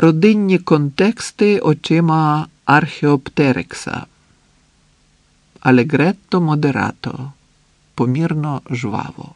Родинні контексти очима археоптерикса. Алегретто модерато. Помірно жваво.